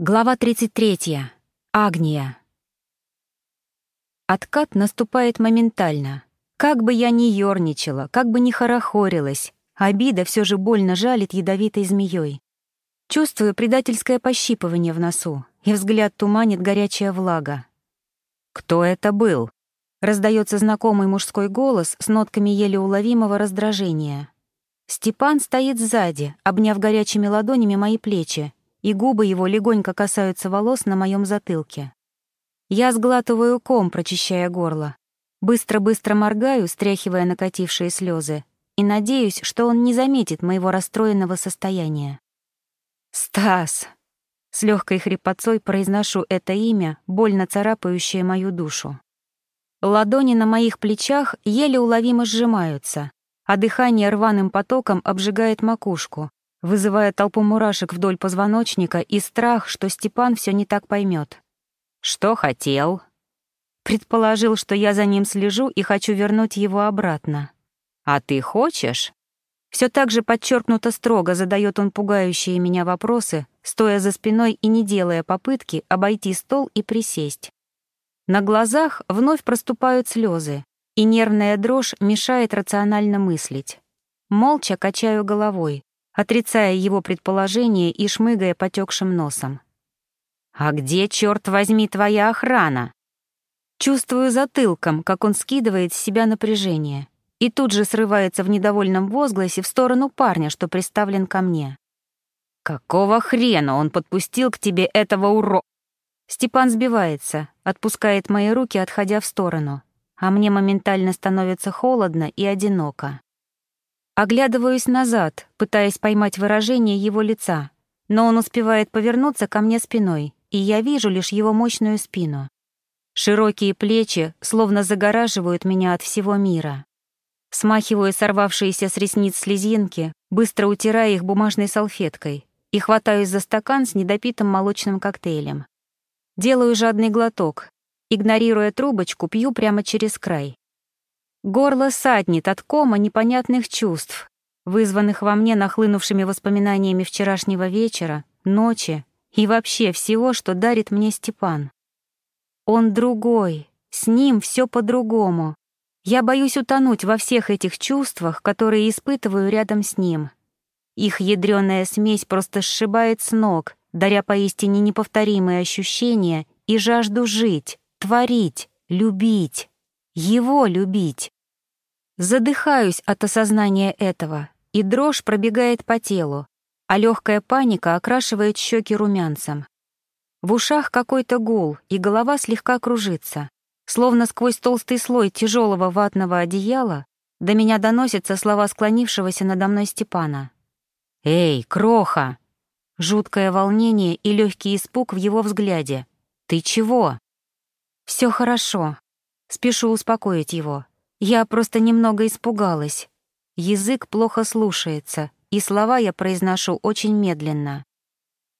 Глава 33. Агния. Откат наступает моментально. Как бы я ни ёрничала, как бы ни хорохорилась, обида все же больно жалит ядовитой змеей. Чувствую предательское пощипывание в носу, и взгляд туманит горячая влага. «Кто это был?» — раздается знакомый мужской голос с нотками еле уловимого раздражения. Степан стоит сзади, обняв горячими ладонями мои плечи, и губы его легонько касаются волос на моем затылке. Я сглатываю ком, прочищая горло. Быстро-быстро моргаю, стряхивая накатившие слезы, и надеюсь, что он не заметит моего расстроенного состояния. «Стас!» С легкой хрипотцой произношу это имя, больно царапающее мою душу. Ладони на моих плечах еле уловимо сжимаются, а дыхание рваным потоком обжигает макушку, вызывая толпу мурашек вдоль позвоночника и страх, что Степан все не так поймет. «Что хотел?» Предположил, что я за ним слежу и хочу вернуть его обратно. «А ты хочешь?» Все так же подчеркнуто строго задает он пугающие меня вопросы, стоя за спиной и не делая попытки обойти стол и присесть. На глазах вновь проступают слезы, и нервная дрожь мешает рационально мыслить. Молча качаю головой, отрицая его предположение и шмыгая потекшим носом. «А где, черт возьми, твоя охрана?» Чувствую затылком, как он скидывает с себя напряжение, и тут же срывается в недовольном возгласе в сторону парня, что приставлен ко мне. «Какого хрена он подпустил к тебе этого уро...» Степан сбивается, отпускает мои руки, отходя в сторону, а мне моментально становится холодно и одиноко. Оглядываюсь назад, пытаясь поймать выражение его лица, но он успевает повернуться ко мне спиной, и я вижу лишь его мощную спину. Широкие плечи словно загораживают меня от всего мира. Смахиваю сорвавшиеся с ресниц слезинки, быстро утирая их бумажной салфеткой, и хватаюсь за стакан с недопитым молочным коктейлем. Делаю жадный глоток, игнорируя трубочку, пью прямо через край. Горло саднит от кома непонятных чувств, вызванных во мне нахлынувшими воспоминаниями вчерашнего вечера, ночи и вообще всего, что дарит мне Степан. Он другой, с ним все по-другому. Я боюсь утонуть во всех этих чувствах, которые испытываю рядом с ним. Их ядреная смесь просто сшибает с ног, даря поистине неповторимые ощущения и жажду жить, творить, любить его любить. Задыхаюсь от осознания этого, и дрожь пробегает по телу, а легкая паника окрашивает щеки румянцем. В ушах какой-то гул, и голова слегка кружится. Словно сквозь толстый слой тяжелого ватного одеяла до меня доносятся слова склонившегося надо мной Степана. «Эй, кроха!» Жуткое волнение и легкий испуг в его взгляде. «Ты чего?» Все хорошо», Спешу успокоить его. Я просто немного испугалась. Язык плохо слушается, и слова я произношу очень медленно.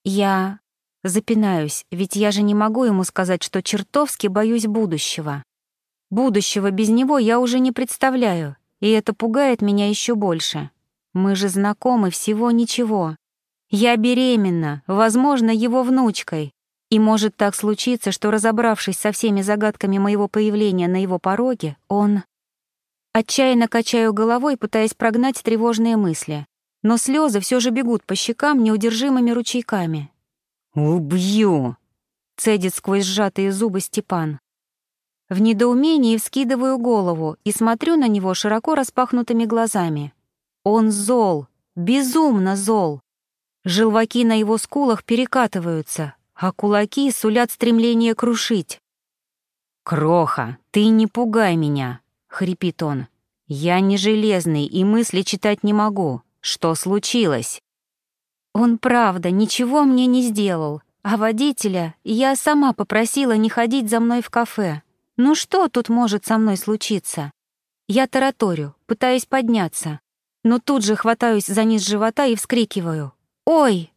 Я запинаюсь, ведь я же не могу ему сказать, что чертовски боюсь будущего. Будущего без него я уже не представляю, и это пугает меня еще больше. Мы же знакомы всего ничего. Я беременна, возможно, его внучкой, и может так случиться, что, разобравшись со всеми загадками моего появления на его пороге, он... Отчаянно качаю головой, пытаясь прогнать тревожные мысли. Но слезы все же бегут по щекам неудержимыми ручейками. «Убью!» — цедит сквозь сжатые зубы Степан. В недоумении вскидываю голову и смотрю на него широко распахнутыми глазами. Он зол, безумно зол. Желваки на его скулах перекатываются, а кулаки сулят стремление крушить. «Кроха, ты не пугай меня», — хрипит он. «Я не железный и мысли читать не могу. Что случилось?» Он правда ничего мне не сделал, а водителя я сама попросила не ходить за мной в кафе. Ну что тут может со мной случиться? Я тараторю, пытаюсь подняться, но тут же хватаюсь за низ живота и вскрикиваю. «Ой!»